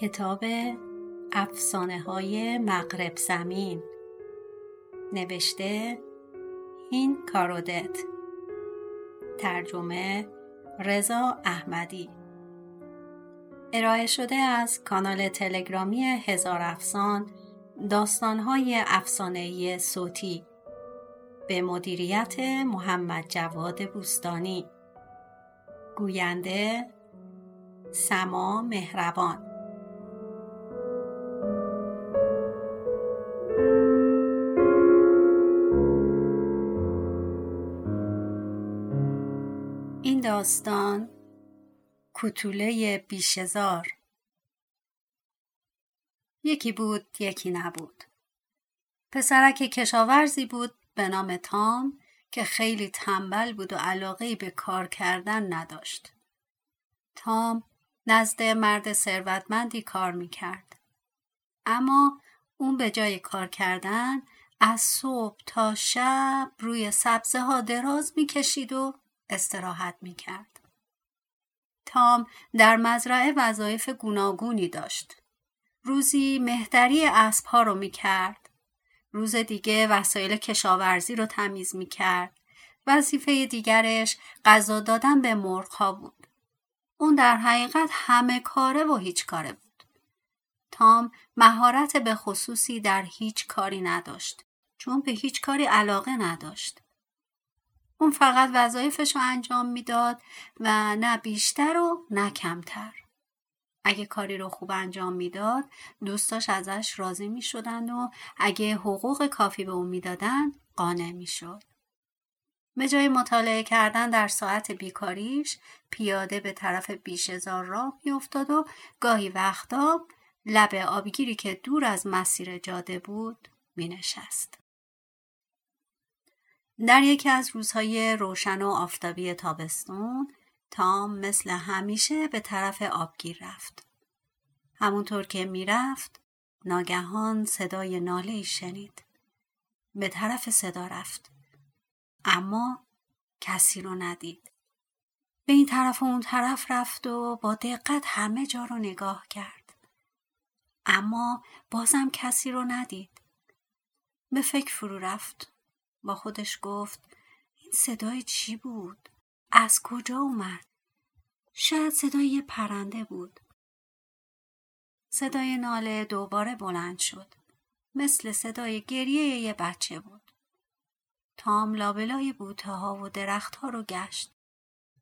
کتاب افسانه های مغرب زمین. نوشته هین کارودت. ترجمه رضا احمدی. ارائه شده از کانال تلگرامی هزار افسان داستانهای افسانهای صوتی. به مدیریت محمد جواد بوستانی. گوینده سما مهربان. داستان کتوله بیشزار. یکی بود یکی نبود. پسرک کشاورزی بود به نام تام که خیلی تنبل بود و علاقه به کار کردن نداشت. تام نزد مرد ثروتمندی کار می‌کرد. اما اون به جای کار کردن از صبح تا شب روی سبزه ها دراز می‌کشید و استراحت می کرد. تام در مزرعه وظایف گوناگونی داشت. روزی مهدری اسب ها رو می کرد. روز دیگه وسایل کشاورزی رو تمیز می کرد. وظیفه دیگرش غذا دادن به مرغ ها بود. اون در حقیقت همه کاره و هیچ کاره بود. تام مهارت به خصوصی در هیچ کاری نداشت چون به هیچ کاری علاقه نداشت. اون فقط وظایفش رو انجام می‌داد و نه بیشتر و نه کمتر. اگه کاری رو خوب انجام می‌داد دوستاش ازش راضی می شدن و اگه حقوق کافی به اون می‌دادن قانع می شد. به جای مطالعه کردن در ساعت بیکاریش پیاده به طرف بیشزار راه میافتاد و گاهی وقتا لب آبگیری که دور از مسیر جاده بود می نشست. در یکی از روزهای روشن و آفتابی تابستون تام مثل همیشه به طرف آبگیر رفت. همونطور که می‌رفت ناگهان صدای ناله شنید. به طرف صدا رفت. اما کسی رو ندید. به این طرف و اون طرف رفت و با دقت همه جا رو نگاه کرد. اما بازم کسی رو ندید. به فکر فرو رفت. با خودش گفت این صدای چی بود؟ از کجا اومد؟ شاید صدای یه پرنده بود. صدای ناله دوباره بلند شد. مثل صدای گریه یه بچه بود. تام لابلای بوته ها و درخت ها رو گشت.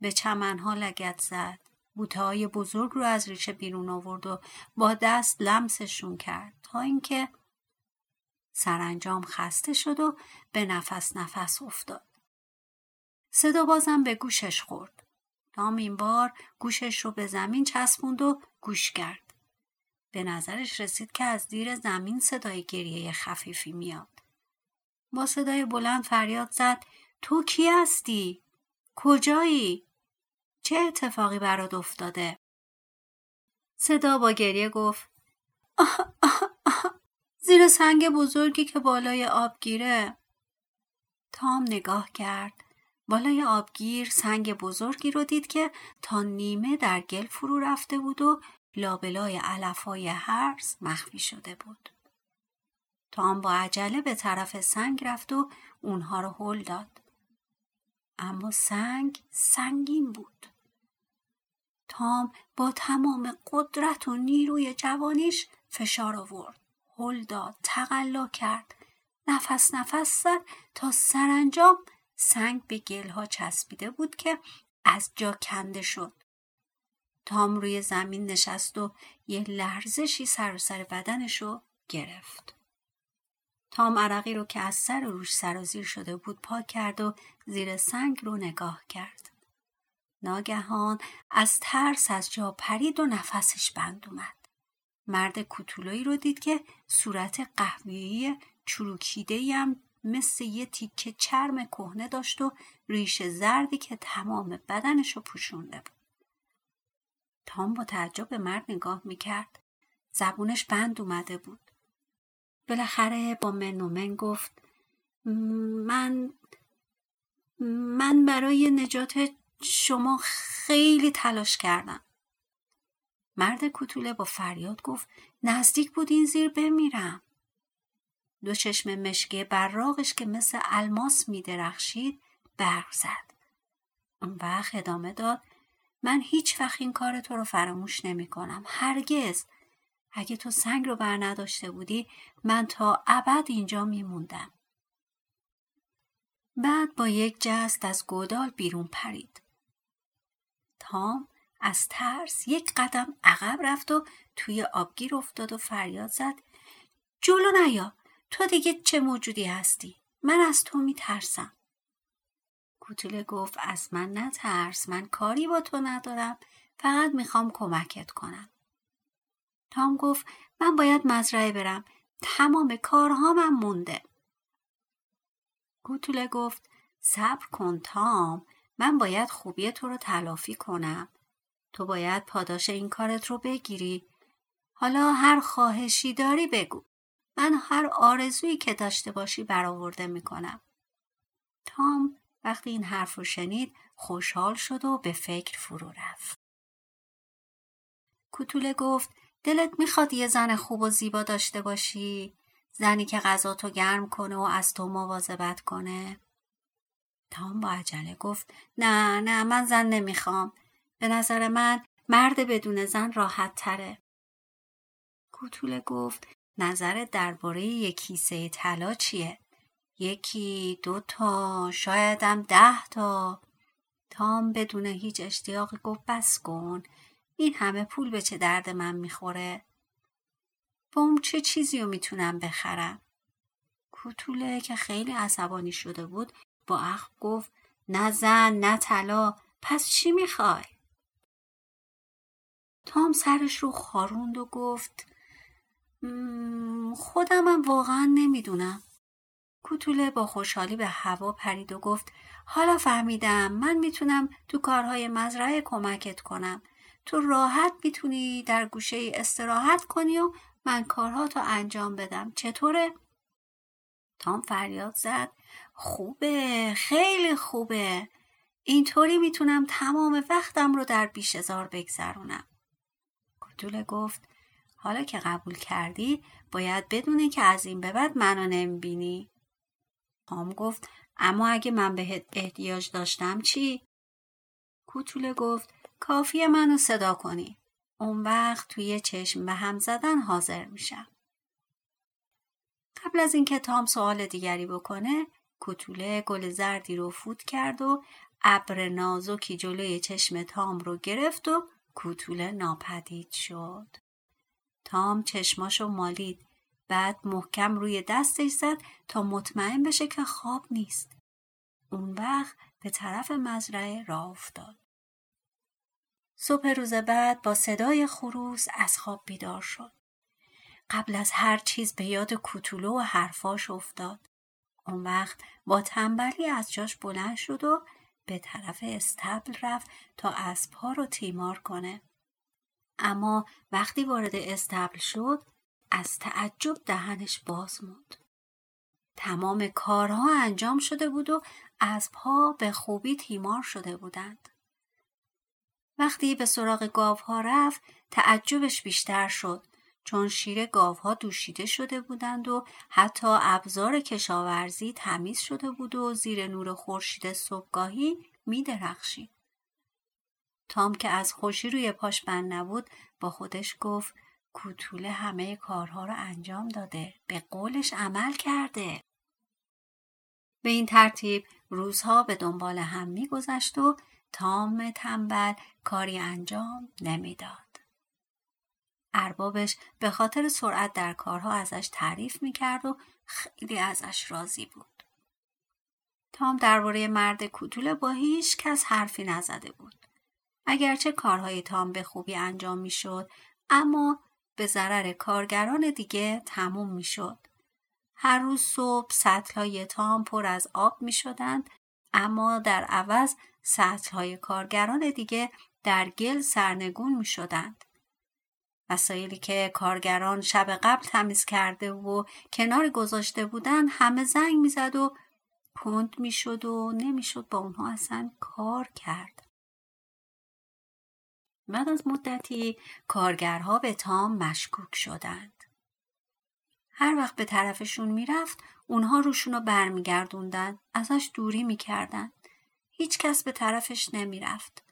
به چمن ها لگت زد. بوته های بزرگ رو از ریشه بیرون آورد و با دست لمسشون کرد تا اینکه سرانجام خسته شد و به نفس نفس افتاد. صدا بازم به گوشش خورد. تام این بار گوشش رو به زمین چسبوند و گوش کرد. به نظرش رسید که از دیر زمین صدای گریه خفیفی میاد. با صدای بلند فریاد زد تو کی هستی؟ کجایی؟ چه اتفاقی برات افتاده؟ صدا با گریه گفت زیر سنگ بزرگی که بالای آبگیره تام نگاه کرد بالای آبگیر سنگ بزرگی رو دید که تا نیمه در گل فرو رفته بود و لابلای علفای هرز مخفی شده بود. تام با عجله به طرف سنگ رفت و اونها رو هل داد. اما سنگ سنگین بود. تام با تمام قدرت و نیروی جوانیش فشار آورد. هل داد تقلا کرد. نفس نفس زد تا سرانجام سنگ به گلها چسبیده بود که از جا کنده شد. تام روی زمین نشست و یه لرزشی سر و سر بدنش رو گرفت. تام عرقی رو که از سر روش سرازیر شده بود پاک کرد و زیر سنگ رو نگاه کرد. ناگهان از ترس از جا پرید و نفسش بند اومد. مرد کوتولایی رو دید که صورت قهوه‌ای چروکیده هم مثل یه تیکه چرم کهنه داشت و ریش زردی که تمام بدنش رو پوشونده بود. تام با تعجب به مرد نگاه می‌کرد. زبونش بند اومده بود. بالاخره با من و من گفت من من برای نجات شما خیلی تلاش کردم. مرد کوتوله با فریاد گفت نزدیک بود این زیر بمیرم. دو چشم مشکی براغش که مثل الماس می درخشید برق زد. اون وقت ادامه داد من هیچ وقت این کار تو رو فراموش نمی کنم. هرگز. اگه تو سنگ رو بر نداشته بودی من تا ابد اینجا می موندم. بعد با یک جست از گودال بیرون پرید. تام از ترس یک قدم عقب رفت و توی آبگیر افتاد و فریاد زد. جلو نیا تو دیگه چه موجودی هستی؟ من از تو میترسم. کوتوله گفت از من نترس من کاری با تو ندارم فقط می‌خوام کمکت کنم. تام گفت من باید مزرعه برم تمام کارهامم مونده. کوتوله گفت صبر کن تام من باید خوبی تو رو تلافی کنم. تو باید پاداش این کارت رو بگیری. حالا هر خواهشی داری بگو. من هر آرزویی که داشته باشی برآورده می‌کنم. تام وقتی این حرف رو شنید خوشحال شد و به فکر فرو رفت. کوتوله گفت دلت می‌خواد یه زن خوب و زیبا داشته باشی؟ زنی که غذا تو گرم کنه و از تو مواظبت کنه؟ تام با عجله گفت نه نه من زن نمی‌خوام. به نظر من مرد بدون زن راحت تره کوتوله گفت نظر درباره یک کیسه طلا چیه؟ یکی دو تا شایدم ده تا. تام بدون هیچ اشتیاقی گفت بس کن این همه پول به چه درد من می‌خوره؟ اون چه چیزی رو می‌تونم بخرم؟ کوتوله که خیلی عصبانی شده بود با اخ گفت نه زن نه طلا پس چی می‌خوای؟ تام سرش رو خاروند و گفت خودمم واقعا نمی‌دونم. کوتوله با خوشحالی به هوا پرید و گفت حالا فهمیدم من می‌تونم تو کارهای مزرعه کمکت کنم. تو راحت می‌تونی در گوشه استراحت کنی و من کارها تو انجام بدم. چطوره؟ تام فریاد زد خوبه خیلی خوبه. اینطوری می‌تونم تمام وقتم رو در بیشزار بگذرونم. کوتوله گفت حالا که قبول کردی باید بدونی که از این به بعد منو نمی‌بینی تام گفت اما اگه من بهت احتیاج داشتم چی؟ کوتوله گفت کافیه منو صدا کنی. اون وقت توی چشم به هم زدن حاضر میشم. قبل از اینکه تام سوال دیگری بکنه کوتوله گل زردی رو فوت کرد و ابر نازکی جلوی چشم تام رو گرفت و کوتوله ناپدید شد. تام چشماشو مالید بعد محکم روی دستش زد تا مطمئن بشه که خواب نیست. اون وقت به طرف مزرعه راه افتاد. صبح روز بعد با صدای خروس از خواب بیدار شد. قبل از هر چیز به یاد کوتولو و حرفاش افتاد. اون وقت با تنبلی از جاش بلند شد و به طرف استبل رفت تا اسبها رو تیمار کنه. اما وقتی وارد استبل شد از تعجب دهنش باز موند. تمام کارها انجام شده بود و اسبها به خوبی تیمار شده بودند. وقتی به سراغ گاوها رفت تعجبش بیشتر شد چون شیر گاوها دوشیده شده بودند و حتی ابزار کشاورزی تمیز شده بود و زیر نور خورشید صبحگاهی می درخشید. تام که از خوشی روی پاش بند نبود با خودش گفت کوتوله همه کارها رو انجام داده به قولش عمل کرده به این ترتیب روزها به دنبال هم میگذشت و تام تنبل کاری انجام نمی‌داد اربابش به خاطر سرعت در کارها ازش تعریف می‌کرد و خیلی ازش راضی بود تام درباره مرد کوتوله با هیچ کس حرفی نزده بود اگرچه کارهای تام به خوبی انجام می‌شد اما به ضرر کارگران دیگه تموم می‌شد. هر روز صبح سطلهای تام پر از آب می شدند اما در عوض سطلهای کارگران دیگه در گل سرنگون می شدند. وسایلی که کارگران شب قبل تمیز کرده و کنار گذاشته بودند همه زنگ می‌زد و کند می‌شد و نمی‌شد با اونها اصلا کار کرد. بعد از مدتی کارگرها به تام مشکوک شدند. هر وقت به طرفشون می‌رفت اونها روشون رو برمیگردوندن ازش دوری می‌کردن هیچ کس به طرفش نمی‌رفت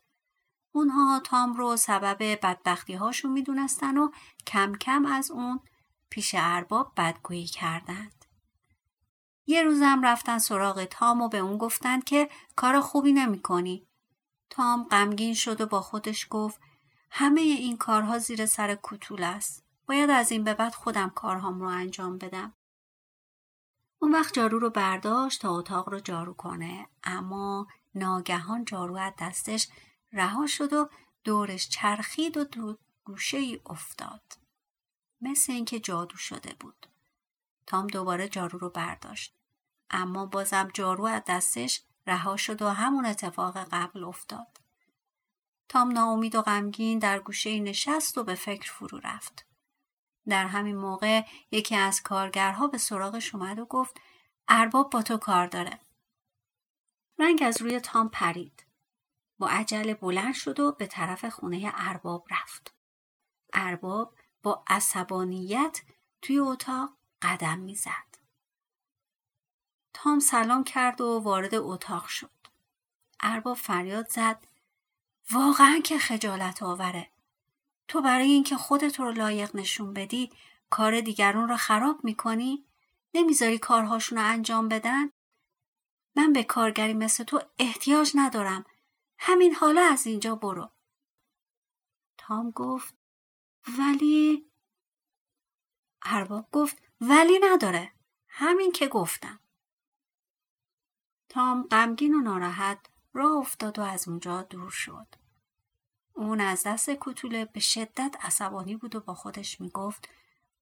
اونها تام رو سبب بدبختی هاشون می‌دونستن و کم کم از اون پیش ارباب بدگویی کردند. یه روزم رفتن سراغ تام و به اون گفتند که کار خوبی نمی کنی. تام غمگین شد و با خودش گفت همه این کارها زیر سر کتول است. باید از این به بعد خودم کارهام رو انجام بدم. اون وقت جارو رو برداشت تا اتاق رو جارو کنه اما ناگهان جارو از دستش رها شد و دورش چرخید و دو گوشه ای افتاد. مثل اینکه جادو شده بود. تام دوباره جارو رو برداشت. اما بازم جارو از دستش رها شد و همون اتفاق قبل افتاد. تام ناامید و غمگین در گوشه نشست و به فکر فرو رفت. در همین موقع یکی از کارگرها به سراغش اومد و گفت ارباب با تو کار داره. رنگ از روی تام پرید. با عجله بلند شد و به طرف خونه ارباب رفت. ارباب با عصبانیت توی اتاق قدم می‌زد. تام سلام کرد و وارد اتاق شد. ارباب فریاد زد واقعا که خجالت آوره. تو برای اینکه خودت رو لایق نشون بدی کار دیگرون رو خراب می‌کنی؟ نمی‌ذاری کارهاشون رو انجام بدن؟ من به کارگری مثل تو احتیاج ندارم. همین حالا از اینجا برو. تام گفت ولی ارباب گفت ولی نداره. همین که گفتم. تام غمگین و ناراحت راه افتاد و از اونجا دور شد. اون از دست کتوله به شدت عصبانی بود و با خودش می‌گفت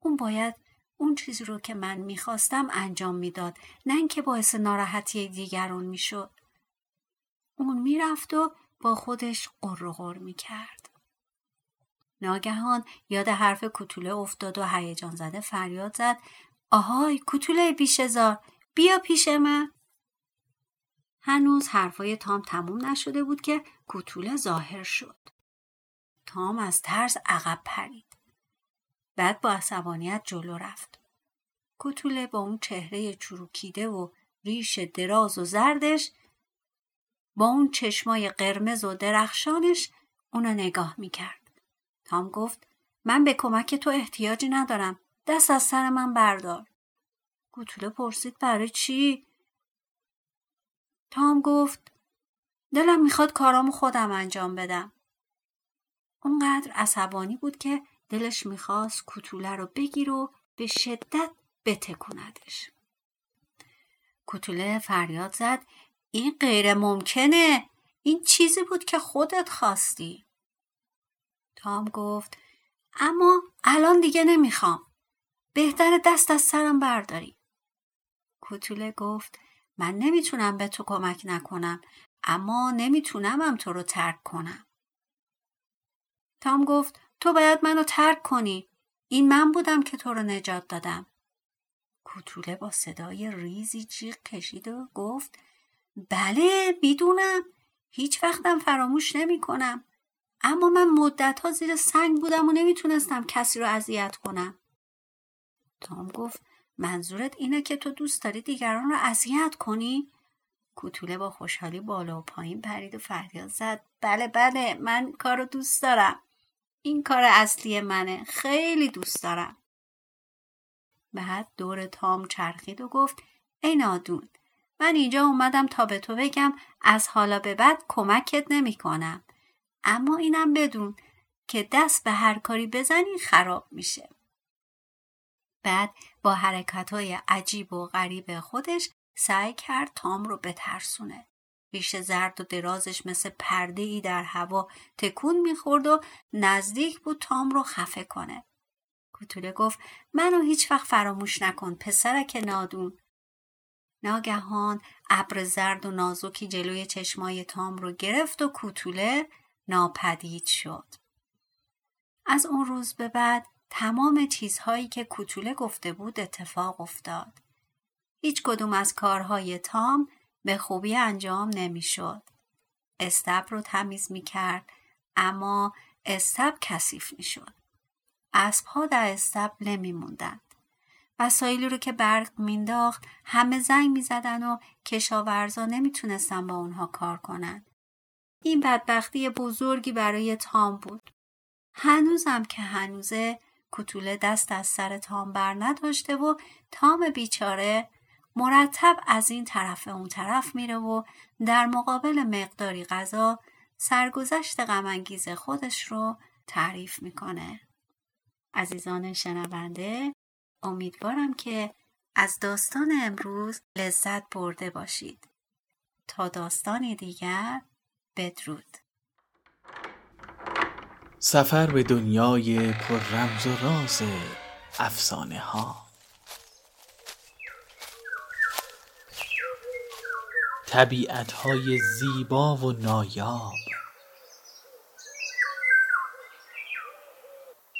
اون باید اون چیزی رو که من می‌خواستم انجام می‌داد نه اینکه باعث ناراحتی دیگران می‌شد. اون می‌رفت و با خودش قر می‌کرد. ناگهان یاد حرف کتوله افتاد و هیجان زده فریاد زد. آهای کتوله بیشزار بیا پیش من. هنوز حرفای تام تموم نشده بود که کتوله ظاهر شد. تام از ترس عقب پرید. بعد با عصبانیت جلو رفت. کتوله با اون چهره چروکیده و ریش دراز و زردش با اون چشمای قرمز و درخشانش اونو نگاه می‌کرد. تام گفت من به کمک تو احتیاجی ندارم. دست از سر من بردار. گوتوله پرسید برای چی؟ تام گفت دلم می‌خواد کارامو خودم انجام بدم. اونقدر عصبانی بود که دلش می‌خواست کوتوله رو بگیر و به شدت بتکوندش. کوتوله فریاد زد این غیر ممکنه. این چیزی بود که خودت خواستی. تام گفت اما الان دیگه نمی‌خوام. بهتر دست از سرم برداری. کوتوله گفت من نمی‌تونم به تو کمک نکنم اما نمیتونمم تو رو ترک کنم. تام گفت تو باید منو ترک کنی. این من بودم که تو رو نجات دادم. کوتوله با صدای ریزی جیغ کشید و گفت بله می‌دونم هیچ وقتم فراموش نمی کنم. اما من مدت ها زیر سنگ بودم و نمی‌تونستم کسی رو اذیت کنم. تام گفت منظورت اینه که تو دوست داری دیگران رو اذیت کنی؟ کوتوله با خوشحالی بالا و پایین پرید و فریاد زد بله بله من کارو دوست دارم. این کار اصلی منه. خیلی دوست دارم. بعد دور تام چرخید و گفت ای نادون من اینجا اومدم تا به تو بگم از حالا به بعد کمکت نمی کنم. اما اینم بدون که دست به هر کاری بزنی خراب میشه. بعد با حرکت های عجیب و غریب خودش سعی کرد تام رو بترسونه. ریش زرد و درازش مثل پرده ای در هوا تکون می‌خورد و نزدیک بود تام رو خفه کنه. کوتوله گفت منو هیچ وقت فراموش نکن پسرک نادون ناگهان ابر زرد و نازکی جلوی چشمای تام رو گرفت و کوتوله ناپدید شد. از اون روز به بعد تمام چیزهایی که کوتوله گفته بود اتفاق افتاد. هیچ کدوم از کارهای تام به خوبی انجام نمی‌شد. استبر رو تمیز می کرد اما استب کثیف می‌شد اسبها در استبل نمیموندند وسایلی رو که برق مینداخت همه زنگ می‌زدن و کشاورزا نمی‌تونستن با اونها کار کنن. این بدبختی بزرگی برای تام بود. هنوزم که هنوزه کتوله دست از سر تام بر نداشته و تام بیچاره مرتب از این طرف اون طرف میره و در مقابل مقداری غذا سرگذشت غمانگیز خودش رو تعریف می‌کنه. عزیزان شنونده امیدوارم که از داستان امروز لذت برده باشید. تا داستانی دیگر بدرود. سفر به دنیای پر رمز و راز افسانه ها طبیعت های زیبا و نایاب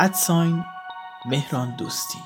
ادساین مهران دوستی.